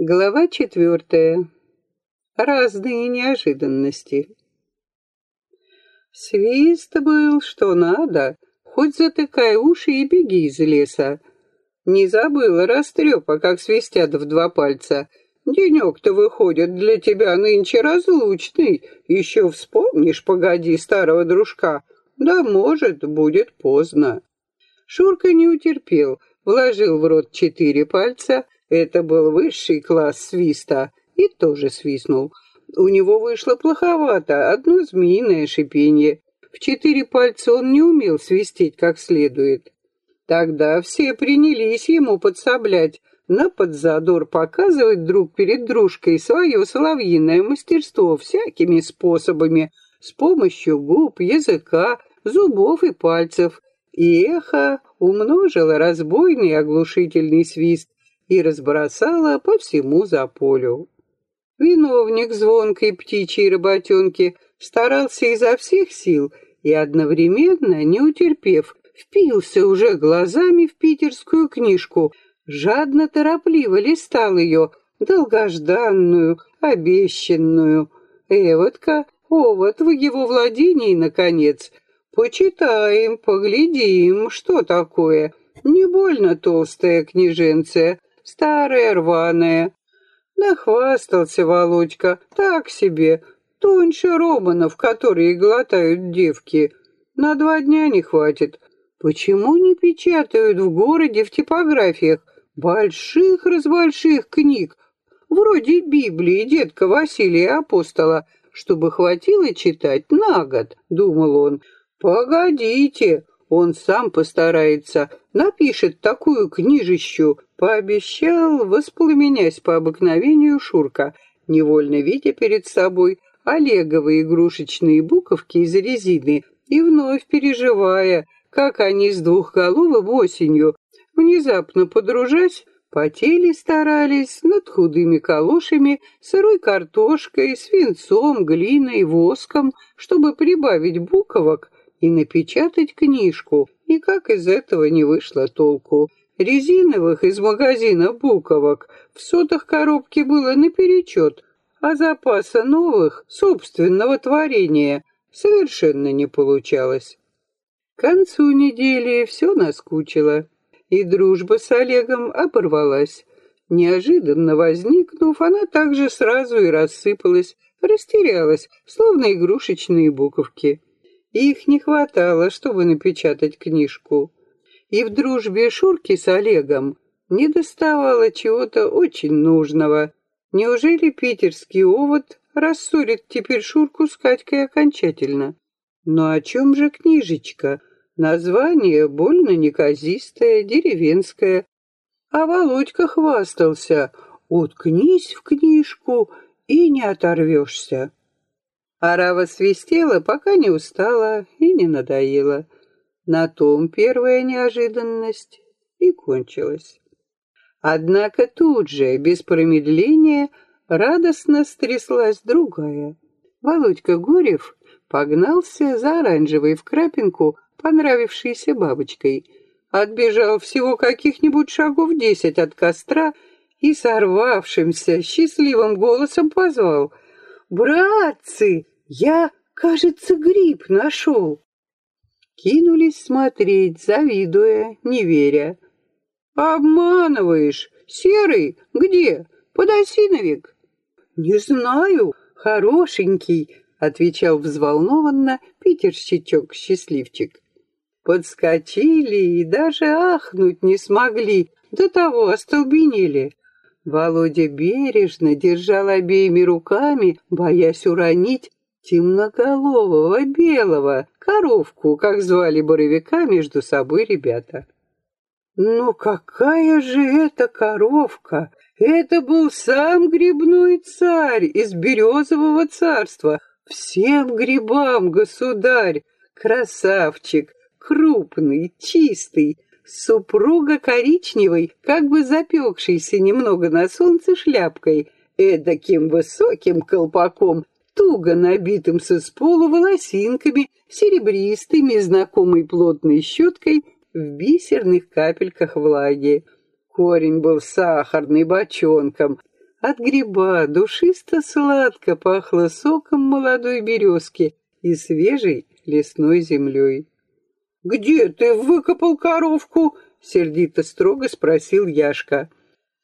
Глава четвертая. Разные неожиданности. Свист был, что надо, хоть затыкай уши и беги из леса. Не забыла растрепа, как свистят в два пальца. Денек-то выходит для тебя нынче разлучный. Еще вспомнишь, погоди, старого дружка. Да, может, будет поздно. Шурка не утерпел, вложил в рот четыре пальца — это был высший класс свиста, и тоже свистнул. У него вышло плоховато, одно змеиное шипенье. В четыре пальца он не умел свистеть как следует. Тогда все принялись ему подсоблять, на подзадор показывать друг перед дружкой свое соловьиное мастерство всякими способами, с помощью губ, языка, зубов и пальцев. И эхо умножило разбойный оглушительный свист, и разбросала по всему заполю. Виновник звонкой птичьей работенки старался изо всех сил и одновременно, не утерпев, впился уже глазами в питерскую книжку, жадно торопливо листал ее, долгожданную, обещанную. Эвотка, овод в его владении, наконец. Почитаем, поглядим, что такое. Не больно толстая княженция, старая, рваная. Нахвастался Володька, так себе, тоньше романов, которые глотают девки. На два дня не хватит. Почему не печатают в городе в типографиях больших-разбольших книг, вроде Библии детка Василия Апостола, чтобы хватило читать на год, думал он. Погодите, он сам постарается, напишет такую книжищу, пообещал, воспламенясь по обыкновению Шурка, невольно видя перед собой Олеговые игрушечные буковки из резины и вновь переживая, как они с двухголовым осенью, внезапно подружась, потели старались над худыми калошами, сырой картошкой, свинцом, глиной, воском, чтобы прибавить буковок и напечатать книжку, и как из этого не вышло толку. Резиновых из магазина буковок в сотах коробки было наперечет, а запаса новых, собственного творения, совершенно не получалось. К концу недели все наскучило, и дружба с Олегом оборвалась. Неожиданно возникнув, она также сразу и рассыпалась, растерялась, словно игрушечные буковки. Их не хватало, чтобы напечатать книжку. И в дружбе Шурки с Олегом не доставало чего-то очень нужного. Неужели питерский овод рассорит теперь Шурку с Катькой окончательно? Но о чем же книжечка? Название больно неказистое, деревенское. А Володька хвастался. Уткнись в книжку и не оторвешься. Арава свистела, пока не устала и не надоела. На том первая неожиданность и кончилась. Однако тут же, без промедления, радостно стряслась другая. Володька Горев погнался за оранжевой в крапинку, понравившейся бабочкой. Отбежал всего каких-нибудь шагов десять от костра и сорвавшимся, счастливым голосом позвал — «Братцы, я, кажется, гриб нашел!» Кинулись смотреть, завидуя, не веря. «Обманываешь! Серый? Где? Подосиновик?» «Не знаю, хорошенький», — отвечал взволнованно питерщичок-счастливчик. Подскочили и даже ахнуть не смогли, до того остолбенели. Володя бережно держал обеими руками, боясь уронить темноголового белого, коровку, как звали боровика между собой ребята. Но какая же это коровка! Это был сам грибной царь из березового царства, всем грибам государь, красавчик, крупный, чистый, Супруга коричневой, как бы запекшейся немного на солнце шляпкой, эдаким высоким колпаком, туго набитым с исполу волосинками, серебристыми, знакомой плотной щеткой в бисерных капельках влаги. Корень был сахарный, бочонком, От гриба душисто-сладко пахло соком молодой березки и свежей лесной землей. «Где ты выкопал коровку?» — сердито строго спросил Яшка.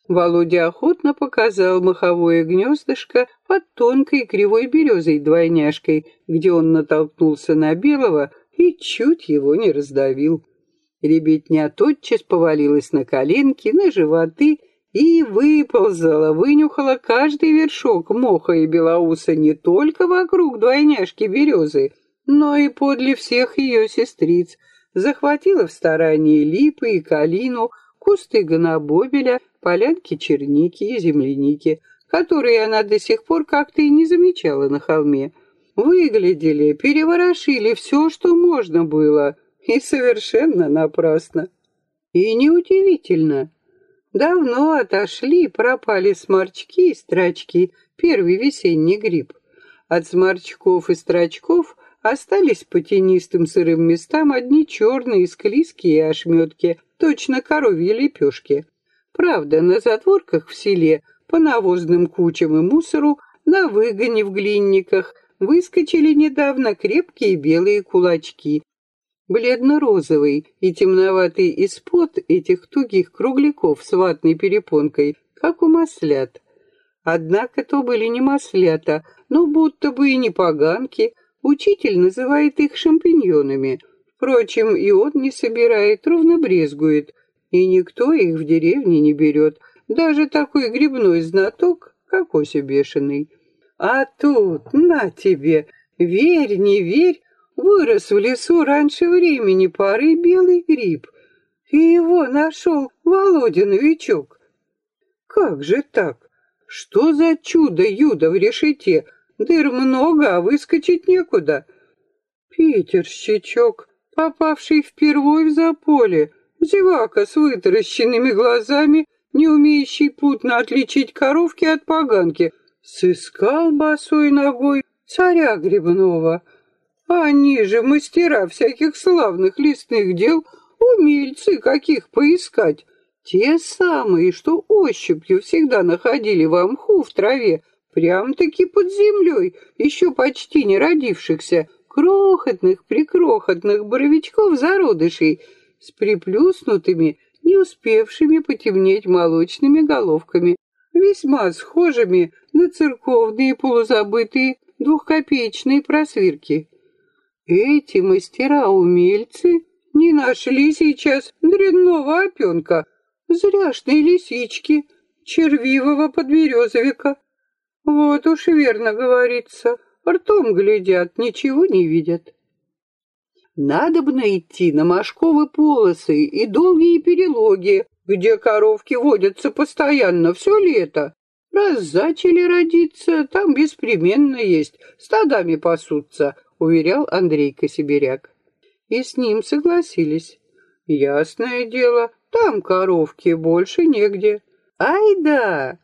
Володя охотно показал маховое гнездышко под тонкой кривой березой-двойняшкой, где он натолкнулся на белого и чуть его не раздавил. Ребятня тотчас повалилась на коленки, на животы и выползала, вынюхала каждый вершок моха и белоуса не только вокруг двойняшки березы, но и подле всех ее сестриц, захватила в старании липы и калину, кусты гонобобеля, полянки черники и земляники, которые она до сих пор как-то и не замечала на холме. Выглядели, переворошили все, что можно было, и совершенно напрасно. И неудивительно. Давно отошли, пропали сморчки и строчки, первый весенний гриб. От сморчков и строчков остались по тенистым сырым местам одни черные, склизкие ошметки, точно коровьи лепешки. Правда, на затворках в селе, по навозным кучам и мусору, на выгоне в глинниках выскочили недавно крепкие белые кулачки. Бледно-розовый и темноватый испод этих тугих кругляков с ватной перепонкой, как у маслят. Однако то были не маслята, но будто бы и не поганки, Учитель называет их шампиньонами. Впрочем, и он не собирает, ровно брезгует. И никто их в деревне не берет. Даже такой грибной знаток, как Ося Бешеный. А тут, на тебе, верь, не верь, вырос в лесу раньше времени парой белый гриб. И его нашел Володя новичок. Как же так? Что за чудо-юдо в решете? Дыр много, а выскочить некуда. Питерщичок, попавший впервой в заполе, зевака с вытаращенными глазами, не умеющий путно отличить коровки от поганки, сыскал босой ногой царя грибного. Они же мастера всяких славных лесных дел, умельцы каких поискать. Те самые, что ощупью всегда находили в мху в траве, Прям-таки под землей, еще почти не родившихся, крохотных-прикрохотных боровичков-зародышей с приплюснутыми, не успевшими потемнеть молочными головками, весьма схожими на церковные полузабытые двухкопеечные просвирки. Эти мастера-умельцы не нашли сейчас дрянного опенка, зряшной лисички, червивого подберезовика, вот уж верно говорится, ртом глядят, ничего не видят. Надо бы найти на мошковы полосы и долгие перелоги, где коровки водятся постоянно все лето. Раз зачали родиться, там беспременно есть, стадами пасутся, уверял Андрейка Сибиряк. И с ним согласились. Ясное дело, там коровки больше негде. Ай да,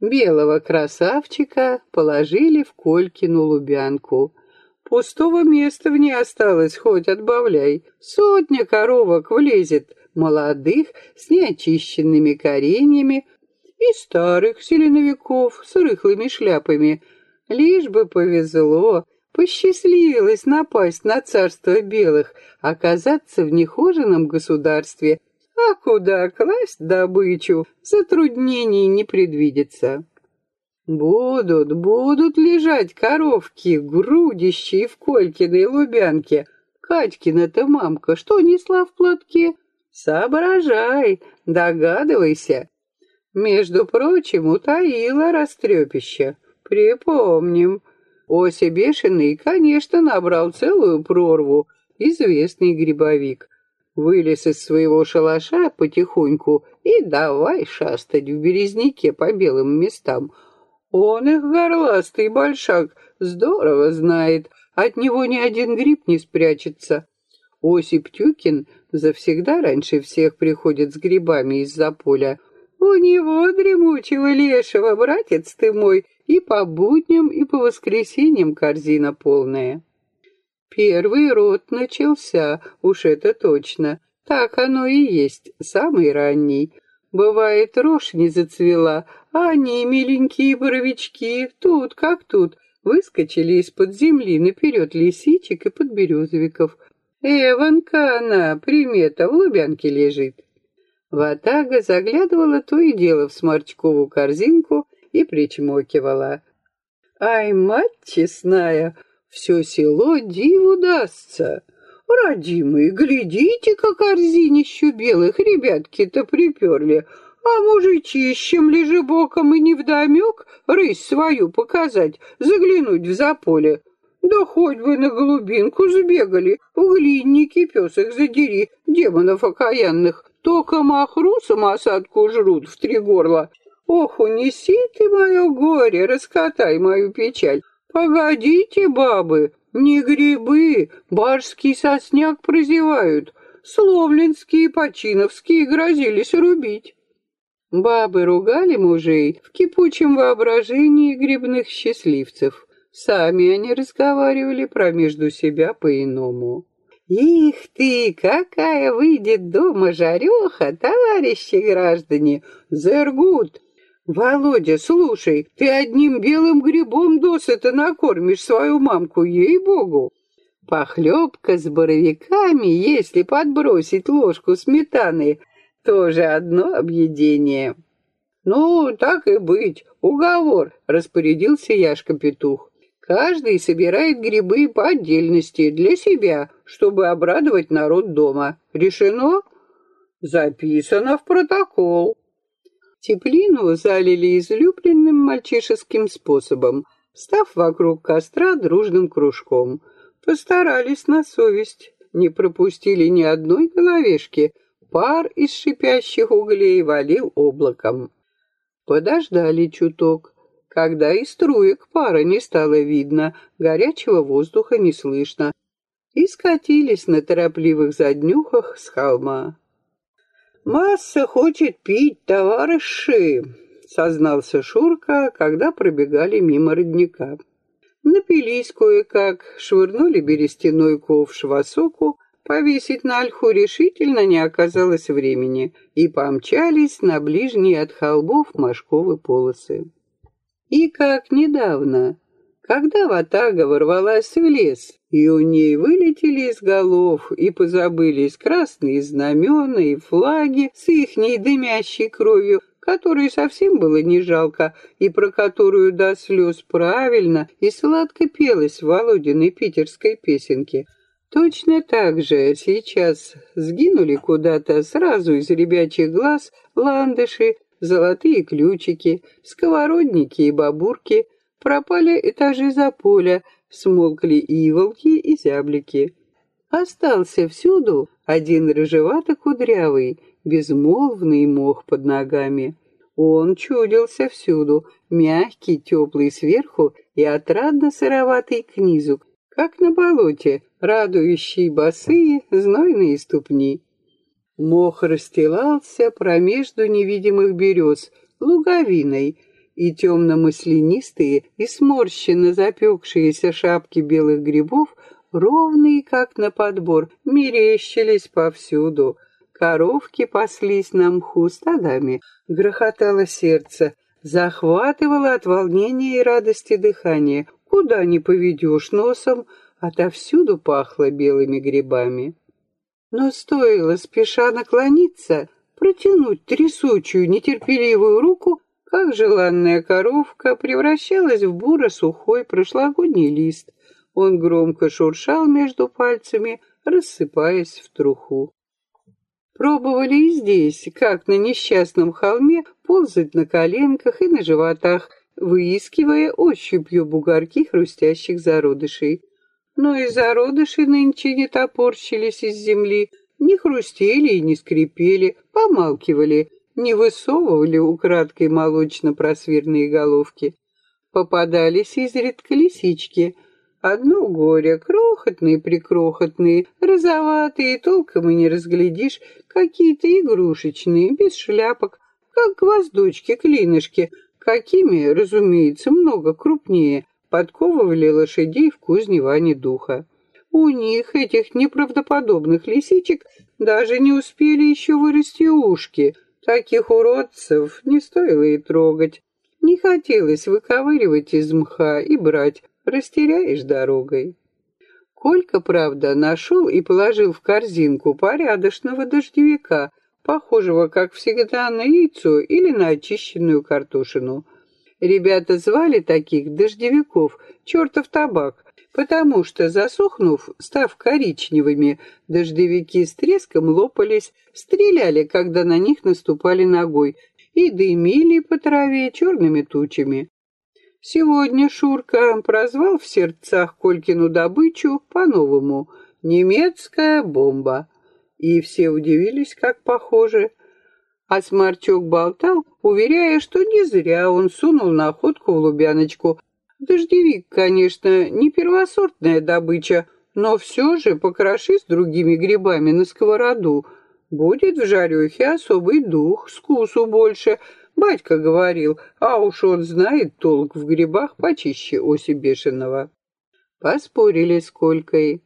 Белого красавчика положили в Колькину лубянку. Пустого места в ней осталось, хоть отбавляй. Сотня коровок влезет, молодых, с неочищенными кореньями, и старых селеновиков с рыхлыми шляпами. Лишь бы повезло, посчастливилось напасть на царство белых, оказаться в нехоженном государстве — а куда класть добычу, затруднений не предвидится. Будут, будут лежать коровки, грудищие в Колькиной лубянке. Катькина-то мамка что несла в платке? Соображай, догадывайся. Между прочим, утаила растрепище. Припомним. Ося Бешеный, конечно, набрал целую прорву, известный грибовик вылез из своего шалаша потихоньку и давай шастать в березняке по белым местам. Он их горластый большак здорово знает, от него ни один гриб не спрячется. Осип Тюкин завсегда раньше всех приходит с грибами из-за поля. У него, дремучего лешего, братец ты мой, и по будням, и по воскресеньям корзина полная. Первый род начался, уж это точно. Так оно и есть, самый ранний. Бывает, рожь не зацвела, они, миленькие боровички, тут как тут, выскочили из-под земли наперед лисичек и подберезовиков. Эванка она, примета, в лубянке лежит. Ватага заглядывала то и дело в сморчкову корзинку и причмокивала. Ай, мать честная, все село диву дастся. Родимые, глядите, как корзинищу белых ребятки-то приперли, а мужичищем лежебоком и невдомек рысь свою показать, заглянуть в заполе. Да хоть бы на голубинку сбегали, в глинники пес их задери, демонов окаянных. Только махру самосадку жрут в три горла, Ох, унеси ты мое горе, раскатай мою печаль. Погодите, бабы, не грибы, барский сосняк прозевают. Словлинские и Починовские грозились рубить. Бабы ругали мужей в кипучем воображении грибных счастливцев. Сами они разговаривали про между себя по-иному. «Их ты, какая выйдет дома жареха, товарищи граждане! Зергут! «Володя, слушай, ты одним белым грибом досыта накормишь свою мамку, ей-богу!» Похлебка с боровиками, если подбросить ложку сметаны, тоже одно объедение. «Ну, так и быть, уговор», — распорядился Яшка-петух. «Каждый собирает грибы по отдельности для себя, чтобы обрадовать народ дома. Решено?» «Записано в протокол». Теплину залили излюбленным мальчишеским способом, став вокруг костра дружным кружком. Постарались на совесть, не пропустили ни одной головешки, пар из шипящих углей валил облаком. Подождали чуток, когда и струек пара не стало видно, горячего воздуха не слышно, и скатились на торопливых заднюхах с холма. «Масса хочет пить, товарищи», — сознался Шурка, когда пробегали мимо родника. Напились кое-как, швырнули берестяной ковш в осоку, повесить на ольху решительно не оказалось времени, и помчались на ближние от холбов мошковы полосы. И как недавно, когда Ватага ворвалась в лес, и у ней вылетели из голов и позабылись красные знамена и флаги с ихней дымящей кровью, которой совсем было не жалко, и про которую до слез правильно и сладко пелось в Володиной питерской песенке. Точно так же сейчас сгинули куда-то сразу из ребячьих глаз ландыши, золотые ключики, сковородники и бабурки — Пропали этажи за поля, смолкли иволки и зяблики. Остался всюду один рыжевато-кудрявый, безмолвный мох под ногами. Он чудился всюду, мягкий, теплый сверху и отрадно-сыроватый к низу, как на болоте, радующий босые знойные ступни. Мох расстилался промежду невидимых берез, луговиной — и темно-маслянистые и сморщенно запекшиеся шапки белых грибов, ровные, как на подбор, мерещились повсюду. Коровки паслись на мху стадами, грохотало сердце, захватывало от волнения и радости дыхание. Куда не поведешь носом, отовсюду пахло белыми грибами. Но стоило спеша наклониться, протянуть трясучую, нетерпеливую руку, как желанная коровка превращалась в буро-сухой прошлогодний лист. Он громко шуршал между пальцами, рассыпаясь в труху. Пробовали и здесь, как на несчастном холме, ползать на коленках и на животах, выискивая ощупью бугорки хрустящих зародышей. Но и зародыши нынче не топорщились из земли, не хрустели и не скрипели, помалкивали, не высовывали украдкой молочно-просвирные головки. Попадались изредка лисички. Одно горе, крохотные-прикрохотные, розоватые, толком и не разглядишь, какие-то игрушечные, без шляпок, как гвоздочки-клинышки, какими, разумеется, много крупнее, подковывали лошадей в кузне Вани Духа. У них, этих неправдоподобных лисичек, даже не успели еще вырасти ушки — Таких уродцев не стоило и трогать. Не хотелось выковыривать из мха и брать, растеряешь дорогой. Колька, правда, нашел и положил в корзинку порядочного дождевика, похожего, как всегда, на яйцо или на очищенную картошину. Ребята звали таких дождевиков «чертов табак», потому что, засохнув, став коричневыми, дождевики с треском лопались, стреляли, когда на них наступали ногой, и дымили по траве черными тучами. Сегодня Шурка прозвал в сердцах Колькину добычу по-новому «немецкая бомба». И все удивились, как похоже. А Сморчок болтал, уверяя, что не зря он сунул находку в Лубяночку, Дождевик, конечно, не первосортная добыча, но все же покроши с другими грибами на сковороду. Будет в жарехе особый дух, вкусу больше. Батька говорил, а уж он знает толк в грибах почище оси бешеного. Поспорили с Колькой.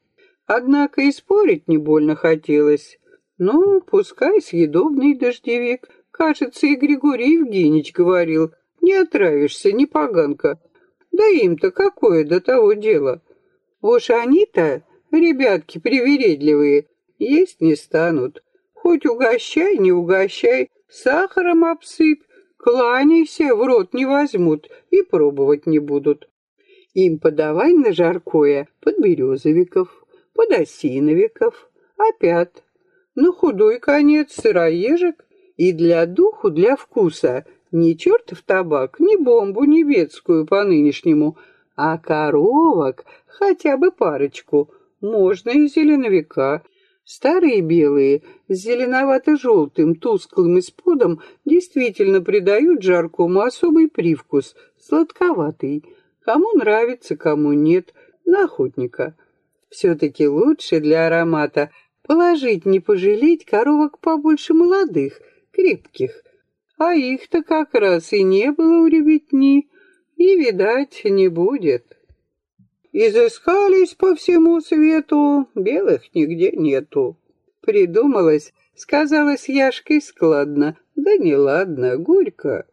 Однако и спорить не больно хотелось. Ну, пускай съедобный дождевик. Кажется, и Григорий Евгеньевич говорил, не отравишься, не поганка. Да им-то какое до того дело? Уж они-то, ребятки привередливые, есть не станут. Хоть угощай, не угощай, сахаром обсыпь, кланяйся, в рот не возьмут и пробовать не будут. Им подавай на жаркое подберезовиков, подосиновиков, опят. На худой конец сыроежек и для духу, для вкуса не чертов табак, не бомбу немецкую по-нынешнему, а коровок, хотя бы парочку, можно и зеленовика. Старые белые, с зеленовато-желтым, тусклым исподом, действительно придают жаркому особый привкус, сладковатый. Кому нравится, кому нет, на охотника. Все-таки лучше для аромата положить, не пожалеть коровок побольше молодых, крепких, а их-то как раз и не было у ребятни, и, видать, не будет. Изыскались по всему свету, белых нигде нету. Придумалось, сказалось Яшкой складно, да неладно, горько.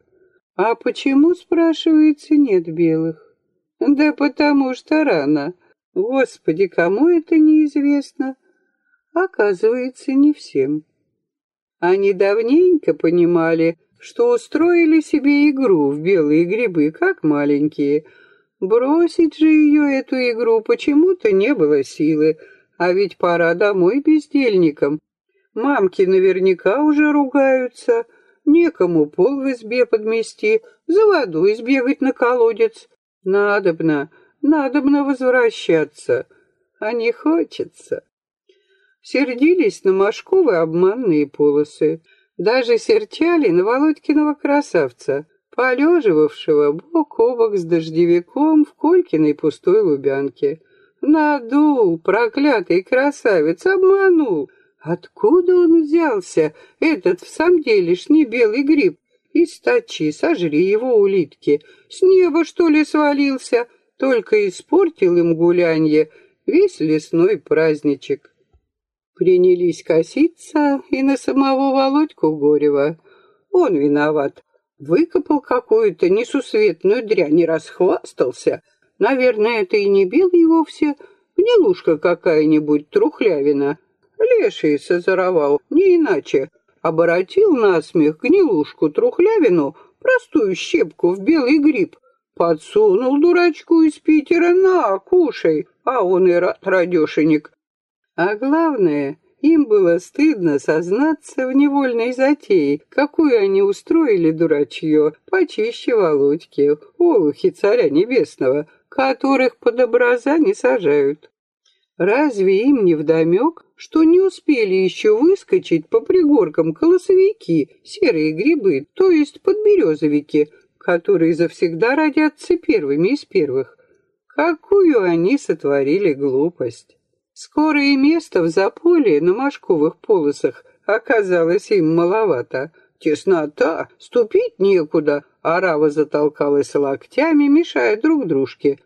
А почему, спрашивается, нет белых? Да потому что рано. Господи, кому это неизвестно? Оказывается, не всем. Они давненько понимали, что устроили себе игру в белые грибы, как маленькие. Бросить же ее, эту игру, почему-то не было силы, а ведь пора домой бездельникам. Мамки наверняка уже ругаются, некому пол в избе подмести, за водой сбегать на колодец. Надобно, надобно возвращаться, а не хочется. Сердились на Машковы обманные полосы. Даже серчали на Володькиного красавца, полеживавшего бок о бок с дождевиком в Колькиной пустой лубянке. Надул, проклятый красавец, обманул. Откуда он взялся, этот в самом делешний белый гриб? Из тачи сожри его улитки. С неба, что ли, свалился? Только испортил им гулянье весь лесной праздничек принялись коситься и на самого Володьку Горева. Он виноват. Выкопал какую-то несусветную дрянь и расхвастался. Наверное, это и не белый вовсе, гнилушка какая-нибудь, трухлявина. Леший созоровал, не иначе. Оборотил насмех гнилушку-трухлявину, простую щепку в белый гриб. Подсунул дурачку из Питера, на, кушай, а он и рад, радешенек. А главное, им было стыдно сознаться в невольной затее, какую они устроили дурачье, почище Володьки, олухи царя небесного, которых под образа не сажают. Разве им не вдомек, что не успели еще выскочить по пригоркам колосовики, серые грибы, то есть подберезовики, которые завсегда родятся первыми из первых? Какую они сотворили глупость! Скоро и место в заполье на мошковых полосах оказалось им маловато. Теснота, ступить некуда, арава затолкалась локтями, мешая друг дружке.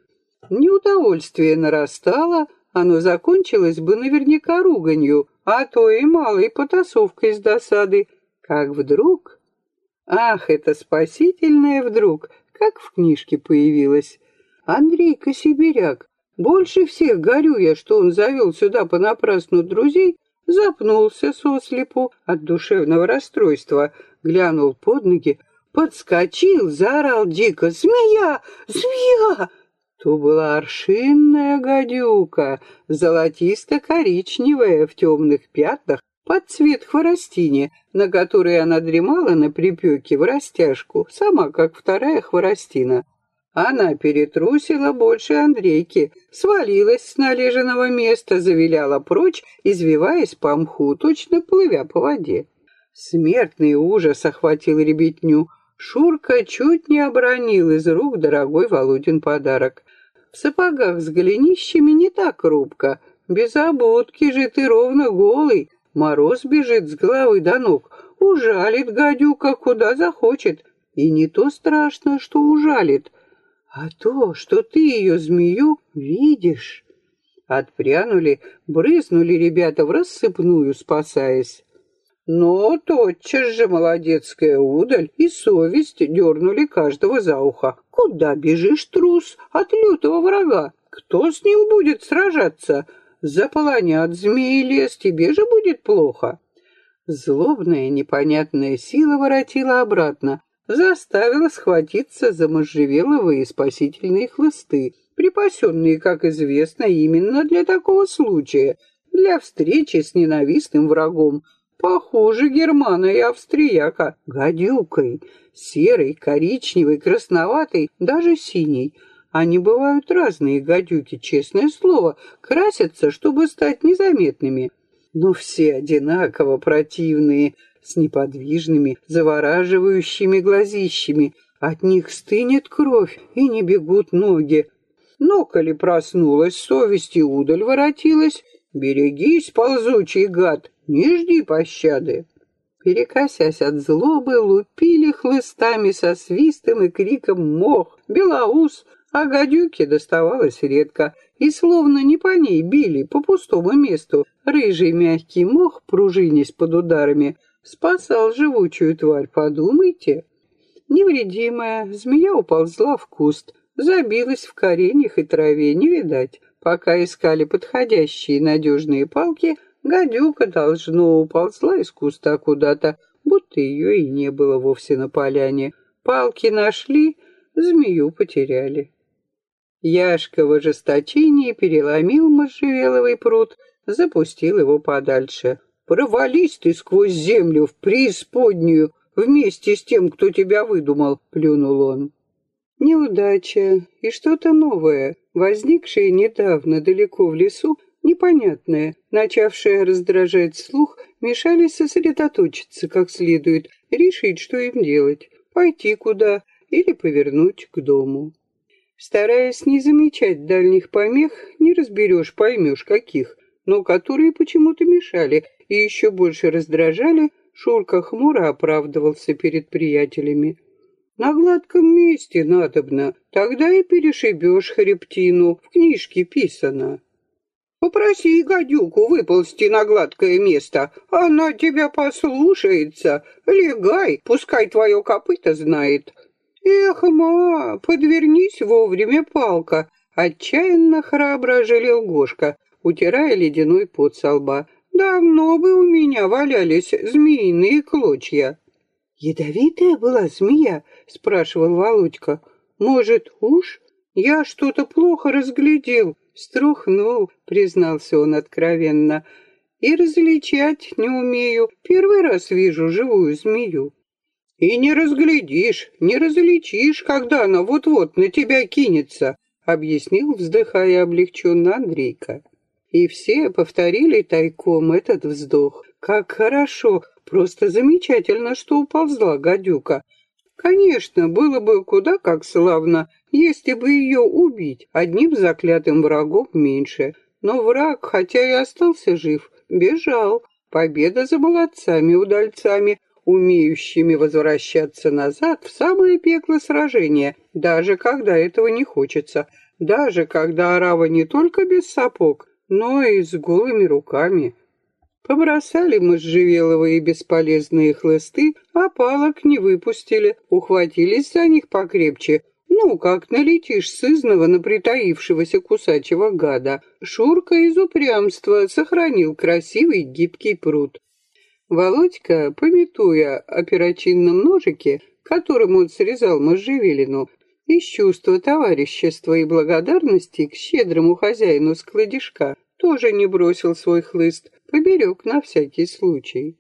Неудовольствие нарастало, оно закончилось бы наверняка руганью, а то и малой потасовкой с досады. Как вдруг Ах, это спасительное вдруг, как в книжке появилось. Андрейка Сибиряк, больше всех горю я, что он завел сюда понапрасну друзей, запнулся сослепу от душевного расстройства, глянул под ноги, подскочил, заорал дико «Змея! Змея!» То была аршинная гадюка, золотисто-коричневая в темных пятнах, под цвет хворостине, на которой она дремала на припеке в растяжку, сама как вторая хворостина. Она перетрусила больше Андрейки, свалилась с належенного места, завиляла прочь, извиваясь по мху, точно плывя по воде. Смертный ужас охватил ребятню. Шурка чуть не обронил из рук дорогой Володин подарок. В сапогах с голенищами не так рубко. Без обутки же ты ровно голый. Мороз бежит с головы до ног. Ужалит гадюка куда захочет. И не то страшно, что ужалит, а то, что ты ее змею видишь. Отпрянули, брызнули ребята в рассыпную, спасаясь. Но тотчас же молодецкая удаль и совесть дернули каждого за ухо. Куда бежишь, трус, от лютого врага? Кто с ним будет сражаться? Заполонят змеи лес, тебе же будет плохо. Злобная непонятная сила воротила обратно, заставила схватиться за можжевеловые спасительные хлысты, припасенные, как известно, именно для такого случая, для встречи с ненавистным врагом, похуже германа и австрияка, гадюкой, серой, коричневой, красноватой, даже синей. Они бывают разные, гадюки, честное слово, красятся, чтобы стать незаметными. Но все одинаково противные, с неподвижными, завораживающими глазищами. От них стынет кровь, и не бегут ноги. Но, коли проснулась совесть и удаль воротилась, берегись, ползучий гад, не жди пощады. Перекосясь от злобы, лупили хлыстами со свистом и криком мох, белоус, а гадюке доставалось редко, и словно не по ней били, по пустому месту. Рыжий мягкий мох, пружинясь под ударами, Спасал живучую тварь, подумайте. Невредимая, змея уползла в куст, забилась в кореньях и траве, не видать. Пока искали подходящие надежные палки, гадюка, должно, уползла из куста куда-то, будто ее и не было вовсе на поляне. Палки нашли, змею потеряли. Яшка в ожесточении переломил можжевеловый пруд, запустил его подальше. Провались ты сквозь землю в преисподнюю вместе с тем, кто тебя выдумал, плюнул он. Неудача и что-то новое, возникшее недавно далеко в лесу, непонятное, начавшее раздражать слух, мешали сосредоточиться как следует, решить, что им делать, пойти куда или повернуть к дому. Стараясь не замечать дальних помех, не разберешь, поймешь каких, но которые почему-то мешали, и еще больше раздражали, Шурка хмуро оправдывался перед приятелями. «На гладком месте надобно, тогда и перешибешь хребтину, в книжке писано». «Попроси гадюку выползти на гладкое место, она тебя послушается. Легай, пускай твое копыто знает». «Эх, ма, подвернись вовремя, палка!» Отчаянно храбро жалел Гошка, утирая ледяной пот со лба. Давно бы у меня валялись змеиные клочья. Ядовитая была змея, спрашивал Володька. Может, уж? Я что-то плохо разглядел, струхнул, признался он откровенно. И различать не умею. Первый раз вижу живую змею. И не разглядишь, не различишь, когда она вот-вот на тебя кинется, объяснил, вздыхая облегченно Андрейка. И все повторили тайком этот вздох. Как хорошо, просто замечательно, что уползла гадюка. Конечно, было бы куда как славно, если бы ее убить, одним заклятым врагом меньше. Но враг, хотя и остался жив, бежал. Победа за молодцами-удальцами, умеющими возвращаться назад в самое пекло сражения, даже когда этого не хочется, даже когда арава не только без сапог, но и с голыми руками. Побросали можжевеловые бесполезные хлысты, а палок не выпустили, ухватились за них покрепче. Ну, как налетишь сызного на притаившегося кусачего гада. Шурка из упрямства сохранил красивый гибкий пруд. Володька, пометуя о перочинном ножике, которым он срезал можжевелину, из чувства товарищества и благодарности к щедрому хозяину складишка, тоже не бросил свой хлыст, поберег на всякий случай.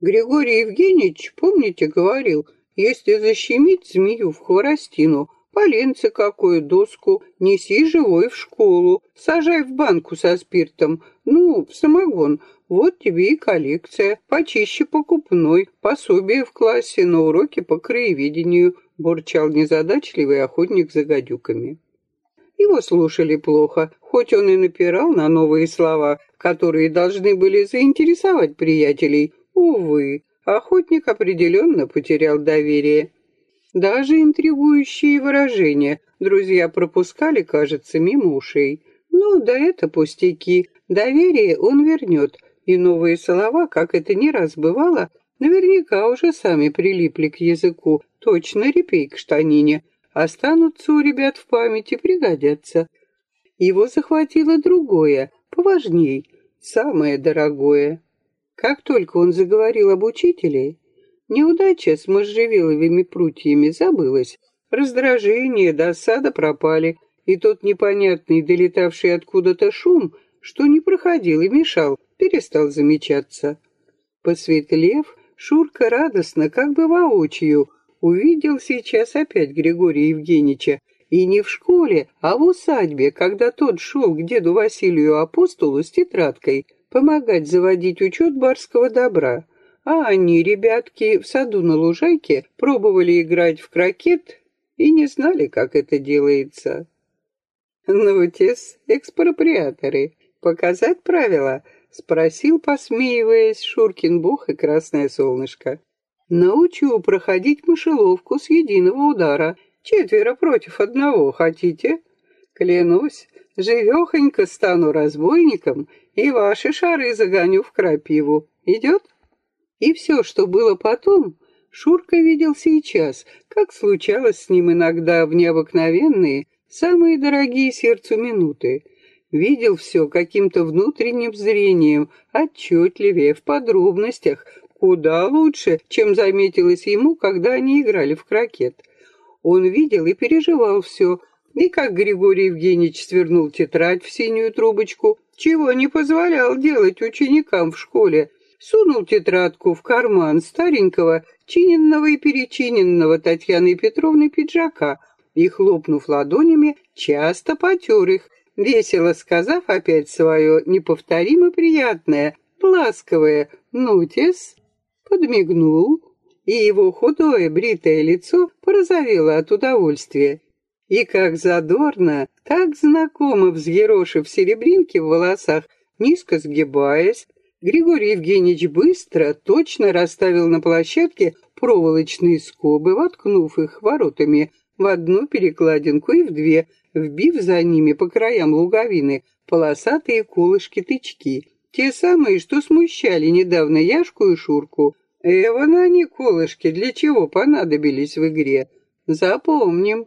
Григорий Евгеньевич, помните, говорил, если защемить змею в хворостину, поленце какое, доску, неси живой в школу, сажай в банку со спиртом, ну, в самогон, вот тебе и коллекция, почище покупной, пособие в классе на уроке по краеведению, бурчал незадачливый охотник за гадюками. Его слушали плохо, хоть он и напирал на новые слова, которые должны были заинтересовать приятелей. Увы, охотник определенно потерял доверие. Даже интригующие выражения друзья пропускали, кажется, мимо ушей. Но да это пустяки, доверие он вернет, и новые слова, как это не раз бывало, наверняка уже сами прилипли к языку, точно репей к штанине, останутся у ребят в памяти, пригодятся. Его захватило другое, поважней, самое дорогое. Как только он заговорил об учителе, неудача с можжевеловыми прутьями забылась, раздражение, досада пропали, и тот непонятный, долетавший откуда-то шум, что не проходил и мешал, перестал замечаться. Посветлев, Шурка радостно, как бы воочию, увидел сейчас опять Григория Евгеньевича, и не в школе, а в усадьбе, когда тот шел к деду Василию Апостолу с тетрадкой помогать заводить учет барского добра. А они, ребятки, в саду на лужайке пробовали играть в крокет и не знали, как это делается. Ну, тес, экспроприаторы, показать правила —— спросил, посмеиваясь, Шуркин Бог и Красное Солнышко. «Научу проходить мышеловку с единого удара. Четверо против одного хотите? Клянусь, живехонько стану разбойником и ваши шары загоню в крапиву. Идет?» И все, что было потом, Шурка видел сейчас, как случалось с ним иногда в необыкновенные, самые дорогие сердцу минуты — видел все каким-то внутренним зрением, отчетливее, в подробностях, куда лучше, чем заметилось ему, когда они играли в крокет. Он видел и переживал все, и как Григорий Евгеньевич свернул тетрадь в синюю трубочку, чего не позволял делать ученикам в школе, сунул тетрадку в карман старенького, чиненного и перечиненного Татьяны Петровны пиджака и, хлопнув ладонями, часто потер их, весело сказав опять свое неповторимо приятное, ласковое «нутис», подмигнул, и его худое бритое лицо порозовело от удовольствия. И как задорно, так знакомо взъерошив серебринки в волосах, низко сгибаясь, Григорий Евгеньевич быстро, точно расставил на площадке проволочные скобы, воткнув их воротами в одну перекладинку и в две, вбив за ними по краям луговины полосатые колышки-тычки, те самые, что смущали недавно Яшку и Шурку. Эван они колышки для чего понадобились в игре? Запомним.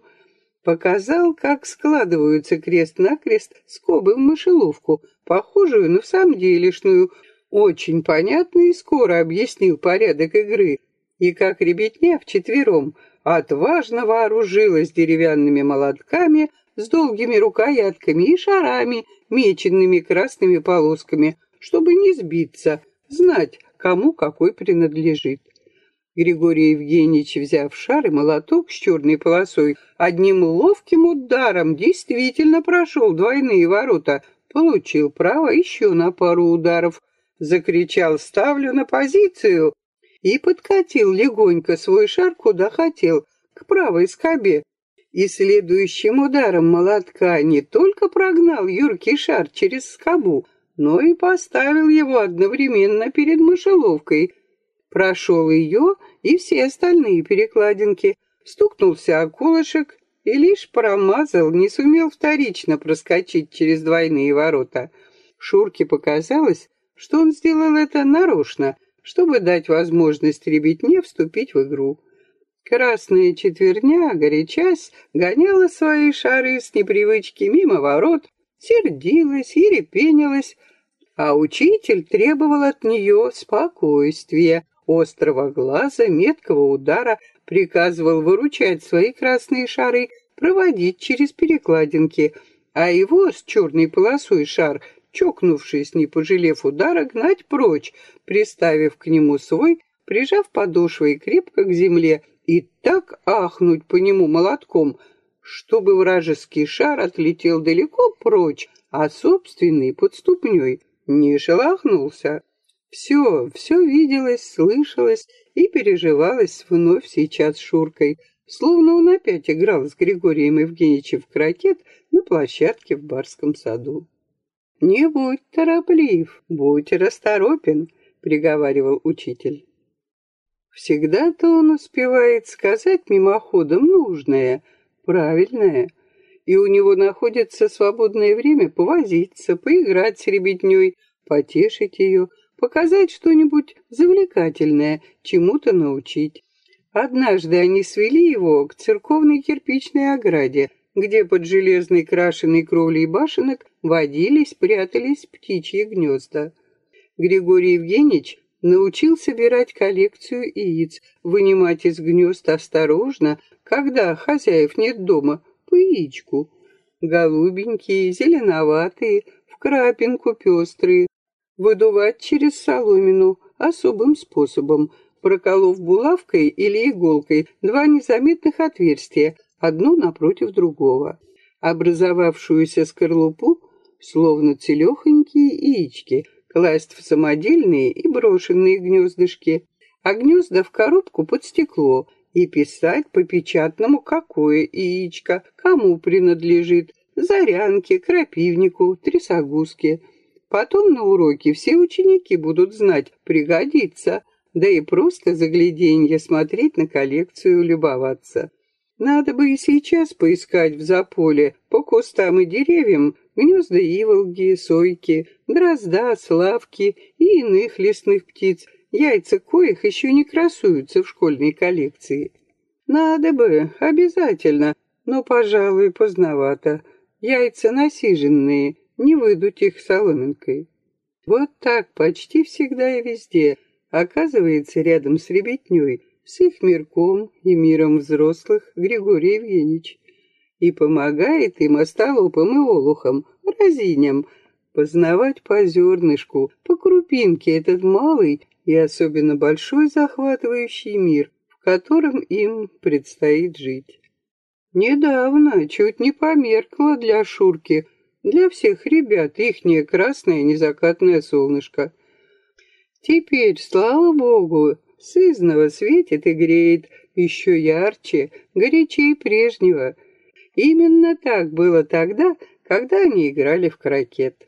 Показал, как складываются крест-накрест скобы в мышеловку, похожую на самом делешную. Очень понятно и скоро объяснил порядок игры. И как ребятня вчетвером отважно вооружилась деревянными молотками, с долгими рукоятками и шарами, меченными красными полосками, чтобы не сбиться, знать, кому какой принадлежит. Григорий Евгеньевич, взяв шар и молоток с черной полосой, одним ловким ударом действительно прошел двойные ворота, получил право еще на пару ударов, закричал «Ставлю на позицию!» и подкатил легонько свой шар куда хотел, к правой скобе, и следующим ударом молотка не только прогнал юркий шар через скобу, но и поставил его одновременно перед мышеловкой. Прошел ее и все остальные перекладинки, стукнулся колышек и лишь промазал, не сумел вторично проскочить через двойные ворота. Шурке показалось, что он сделал это нарочно, чтобы дать возможность ребятне вступить в игру. Красная четверня, горячась, гоняла свои шары с непривычки мимо ворот, сердилась и репенилась, а учитель требовал от нее спокойствия, острого глаза, меткого удара, приказывал выручать свои красные шары, проводить через перекладинки, а его с черной полосой шар, чокнувшись, не пожалев удара, гнать прочь, приставив к нему свой, прижав подошвой крепко к земле и так ахнуть по нему молотком, чтобы вражеский шар отлетел далеко прочь, а собственный под ступней не шелохнулся. Все, все виделось, слышалось и переживалось вновь сейчас Шуркой, словно он опять играл с Григорием Евгеньевичем в крокет на площадке в Барском саду. «Не будь тороплив, будь расторопен», — приговаривал учитель. Всегда-то он успевает сказать мимоходом нужное, правильное, и у него находится свободное время повозиться, поиграть с ребятней, потешить ее, показать что-нибудь завлекательное, чему-то научить. Однажды они свели его к церковной кирпичной ограде, где под железной крашеной кровлей башенок водились, прятались птичьи гнезда. Григорий Евгеньевич научил собирать коллекцию яиц, вынимать из гнезд осторожно, когда хозяев нет дома, по яичку. Голубенькие, зеленоватые, в крапинку пестрые, выдувать через соломину особым способом, проколов булавкой или иголкой два незаметных отверстия, одно напротив другого. Образовавшуюся скорлупу, словно целехонькие яички, класть в самодельные и брошенные гнездышки, а гнезда в коробку под стекло и писать по печатному, какое яичко, кому принадлежит, зарянке, крапивнику, трясогузке – Потом на уроке все ученики будут знать, пригодится, да и просто загляденье смотреть на коллекцию, любоваться. Надо бы и сейчас поискать в заполе, по кустам и деревьям, гнезда иволги, сойки, дрозда, славки и иных лесных птиц, яйца коих еще не красуются в школьной коллекции. Надо бы, обязательно, но, пожалуй, поздновато. Яйца насиженные, не выдуть их соломинкой. Вот так почти всегда и везде оказывается рядом с ребятней, с их мирком и миром взрослых Григорий Евгеньевич, и помогает им остолопам и олухам, разиням, познавать по зернышку, по крупинке этот малый и особенно большой захватывающий мир, в котором им предстоит жить. Недавно чуть не померкла для Шурки для всех ребят ихнее красное незакатное солнышко. Теперь, слава богу, сызново светит и греет еще ярче, горячее прежнего. Именно так было тогда, когда они играли в крокет.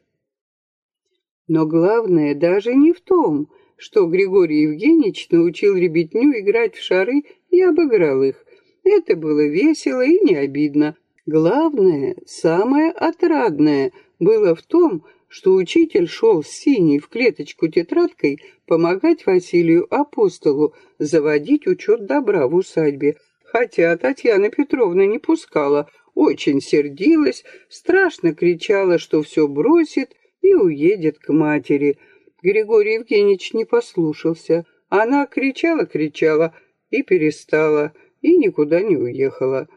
Но главное даже не в том, что Григорий Евгеньевич научил ребятню играть в шары и обыграл их. Это было весело и не обидно, Главное, самое отрадное было в том, что учитель шел с синей в клеточку тетрадкой помогать Василию Апостолу заводить учет добра в усадьбе, хотя Татьяна Петровна не пускала, очень сердилась, страшно кричала, что все бросит и уедет к матери. Григорий Евгеньевич не послушался. Она кричала-кричала и перестала, и никуда не уехала.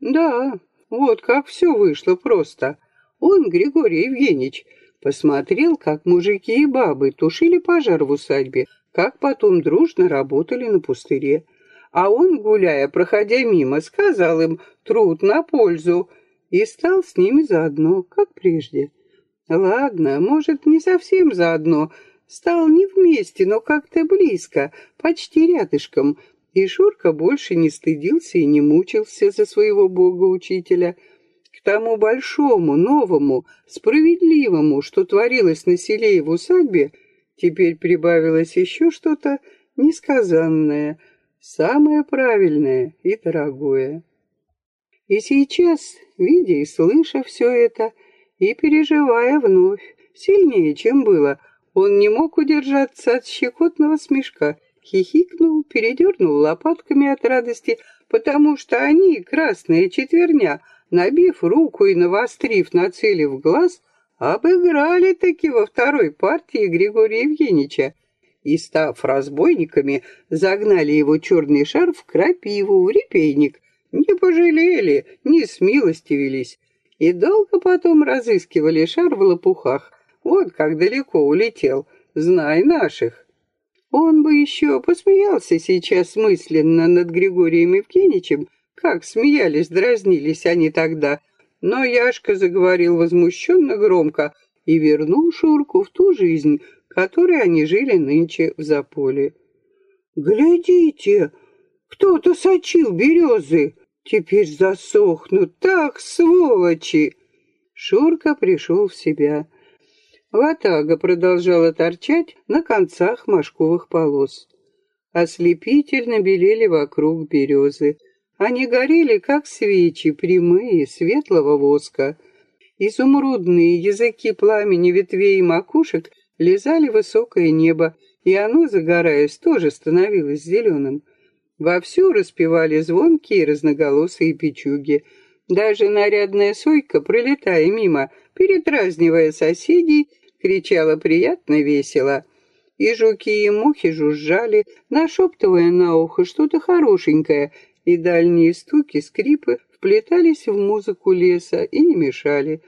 Да, вот как все вышло просто. Он, Григорий Евгеньевич, посмотрел, как мужики и бабы тушили пожар в усадьбе, как потом дружно работали на пустыре. А он, гуляя, проходя мимо, сказал им «труд на пользу» и стал с ними заодно, как прежде. Ладно, может, не совсем заодно, стал не вместе, но как-то близко, почти рядышком, и Шурка больше не стыдился и не мучился за своего бога-учителя. Тому большому, новому, справедливому, что творилось на селе и в усадьбе, теперь прибавилось еще что-то несказанное, самое правильное и дорогое. И сейчас, видя и слыша все это, и переживая вновь, сильнее, чем было, Он не мог удержаться от щекотного смешка, хихикнул, передернул лопатками от радости, потому что они, красная четверня, набив руку и навострив, нацелив глаз, обыграли таки во второй партии Григория Евгеньевича и, став разбойниками, загнали его черный шар в крапиву, в репейник. Не пожалели, не смилостивились. И долго потом разыскивали шар в лопухах. Вот как далеко улетел, знай наших. Он бы еще посмеялся сейчас мысленно над Григорием Евгеньевичем, как смеялись, дразнились они тогда. Но Яшка заговорил возмущенно громко и вернул Шурку в ту жизнь, которой они жили нынче в Заполе. «Глядите, кто-то сочил березы, теперь засохнут, так, сволочи!» Шурка пришел в себя. Ватага продолжала торчать на концах мошковых полос. Ослепительно белели вокруг березы. Они горели, как свечи, прямые, светлого воска. Изумрудные языки пламени ветвей и макушек лизали высокое небо, и оно, загораясь, тоже становилось зеленым. Вовсю распевали звонкие разноголосые печуги. Даже нарядная сойка, пролетая мимо, передразнивая соседей, кричала приятно весело. И жуки и мухи жужжали, нашептывая на ухо что-то хорошенькое, и дальние стуки, скрипы вплетались в музыку леса и не мешали.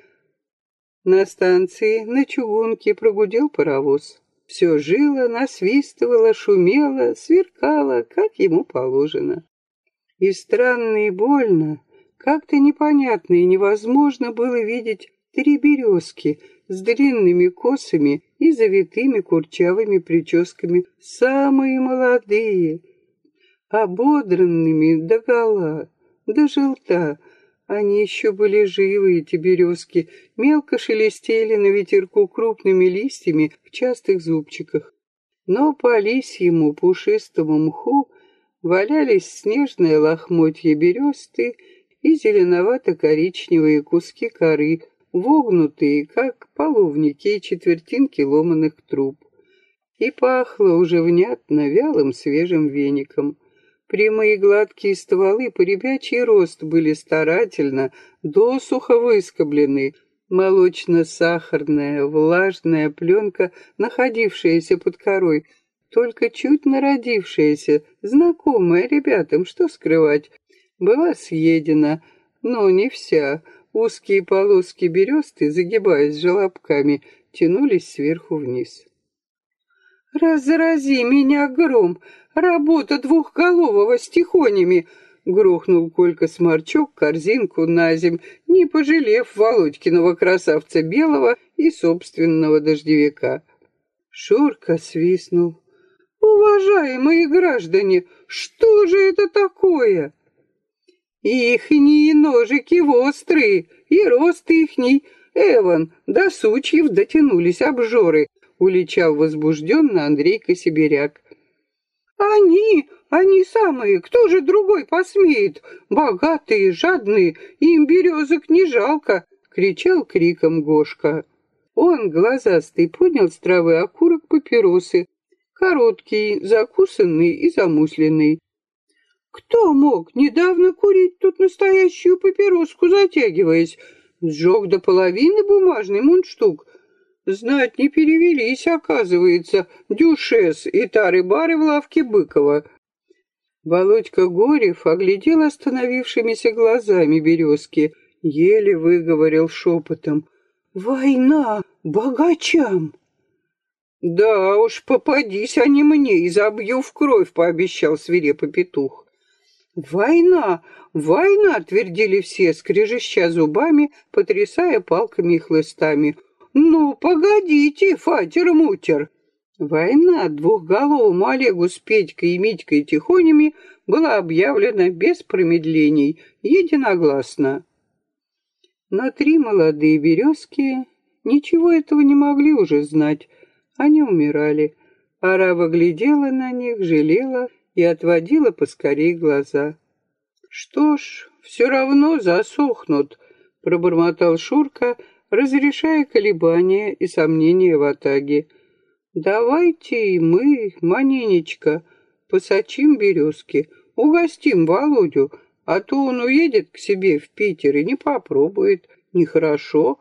На станции на чугунке прогудел паровоз. Все жило, насвистывало, шумело, сверкало, как ему положено. И странно и больно, как-то непонятно и невозможно было видеть три березки — с длинными косами и завитыми курчавыми прическами, самые молодые, ободранными до гола, до желта. Они еще были живы, эти березки, мелко шелестели на ветерку крупными листьями в частых зубчиках. Но по лисьему пушистому мху валялись снежные лохмотья бересты и зеленовато-коричневые куски коры, вогнутые, как половники и четвертинки ломаных труб. И пахло уже внятно вялым свежим веником. Прямые гладкие стволы по ребячий рост были старательно, досуха выскоблены, молочно-сахарная, влажная пленка, находившаяся под корой, только чуть народившаяся, знакомая ребятам, что скрывать, была съедена, но не вся — Узкие полоски бересты, загибаясь желобками, тянулись сверху вниз. «Разрази меня гром! Работа двухголового с тихонями!» Грохнул Колька сморчок корзинку на земь, не пожалев Володькиного красавца белого и собственного дождевика. Шурка свистнул. «Уважаемые граждане, что же это такое?» Ихние ножики острые, и рост ихний. Эван, до сучьев дотянулись обжоры, уличал возбужденно Андрейка Сибиряк. Они, они самые, кто же другой посмеет? Богатые, жадные, им березок не жалко, кричал криком Гошка. Он, глазастый, поднял с травы окурок папиросы, короткий, закусанный и замусленный. Кто мог недавно курить тут настоящую папироску, затягиваясь? Сжег до половины бумажный мундштук. Знать не перевелись, оказывается, Дюшес и тары-бары в лавке Быкова. Володька Горев оглядел остановившимися глазами березки, еле выговорил шепотом. «Война богачам!» «Да уж, попадись они мне и забью в кровь», — пообещал свирепый петух. «Война! Война!» — твердили все, скрежеща зубами, потрясая палками и хлыстами. «Ну, погодите, фатер-мутер!» Война двухголовому Олегу с Петькой и Митькой Тихонями была объявлена без промедлений, единогласно. Но три молодые березки ничего этого не могли уже знать. Они умирали. Арава глядела на них, жалела и отводила поскорей глаза. «Что ж, все равно засохнут», — пробормотал Шурка, разрешая колебания и сомнения в Атаге. Давайте и мы, Маненечка, посочим березки, угостим Володю, а то он уедет к себе в Питер и не попробует. Нехорошо.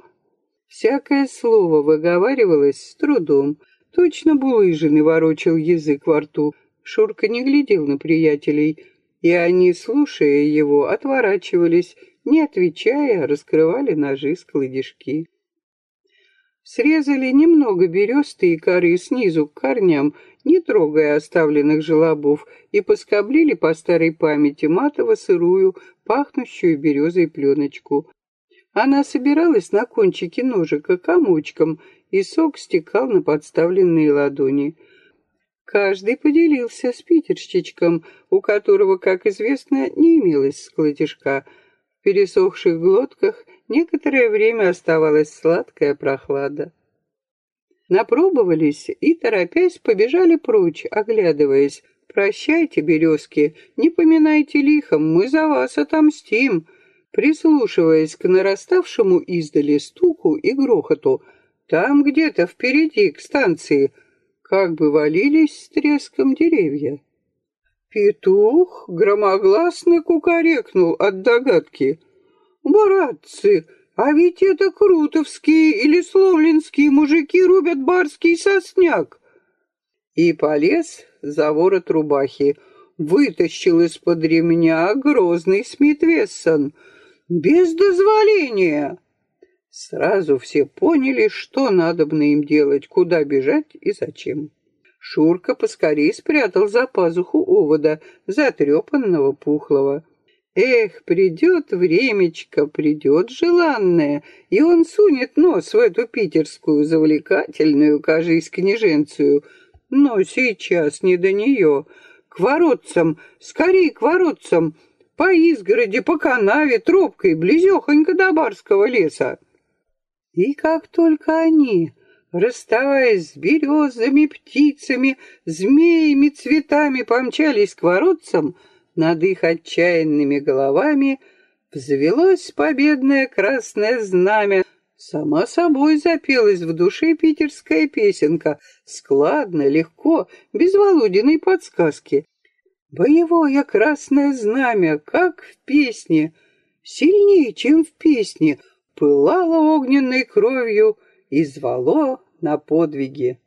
Всякое слово выговаривалось с трудом. Точно булыжины ворочил язык во рту. Шурка не глядел на приятелей, и они, слушая его, отворачивались, не отвечая, раскрывали ножи с кладишки. Срезали немного бересты и коры снизу к корням, не трогая оставленных желобов, и поскоблили по старой памяти матово-сырую, пахнущую березой пленочку. Она собиралась на кончике ножика комочком, и сок стекал на подставленные ладони. Каждый поделился с питерщичком, у которого, как известно, не имелось складишка. Пересохших глотках Некоторое время оставалась сладкая прохлада. Напробовались и, торопясь, побежали прочь, оглядываясь. «Прощайте, березки, не поминайте лихом, мы за вас отомстим!» Прислушиваясь к нараставшему издали стуку и грохоту, там где-то впереди, к станции, как бы валились с треском деревья. Петух громогласно кукарекнул от догадки. «Братцы, а ведь это крутовские или словлинские мужики рубят барский сосняк!» И полез за ворот рубахи, вытащил из-под ремня грозный Смит Вессон. «Без дозволения!» Сразу все поняли, что надобно им делать, куда бежать и зачем. Шурка поскорей спрятал за пазуху овода, затрепанного пухлого. Эх, придет времечко, придет желанное, и он сунет нос в эту питерскую завлекательную, кажись, княженцию. Но сейчас не до нее. К воротцам, скорей к воротцам, по изгороди, по канаве, тропкой, близехонько до барского леса. И как только они, расставаясь с березами, птицами, змеями, цветами, помчались к воротцам, над их отчаянными головами взвелось победное красное знамя. Сама собой запелась в душе питерская песенка, складно, легко, без Володиной подсказки. Боевое красное знамя, как в песне, сильнее, чем в песне, пылало огненной кровью и звало на подвиги.